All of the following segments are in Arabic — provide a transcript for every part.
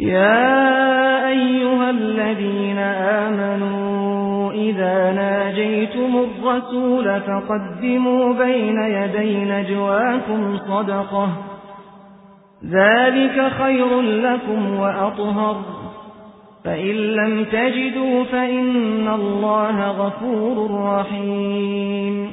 يا أيها الذين آمنوا إذا ناجيتم الرسول فقدموا بين يدي نجواكم صدقة. ذلك خير لكم وأطهر. فإن لم تجدوا فإن الله غفور رحيم.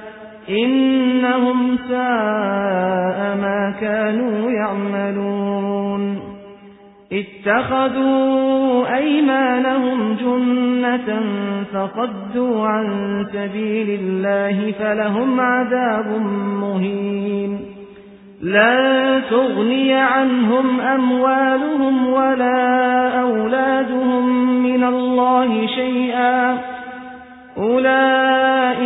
إنهم ساء ما كانوا يعملون. اتخذوا أيمانهم جنة فصدوا عن سبيل الله فلهم عذاب مهين. لا تغني عنهم أموالهم ولا أولادهم من الله شيئا.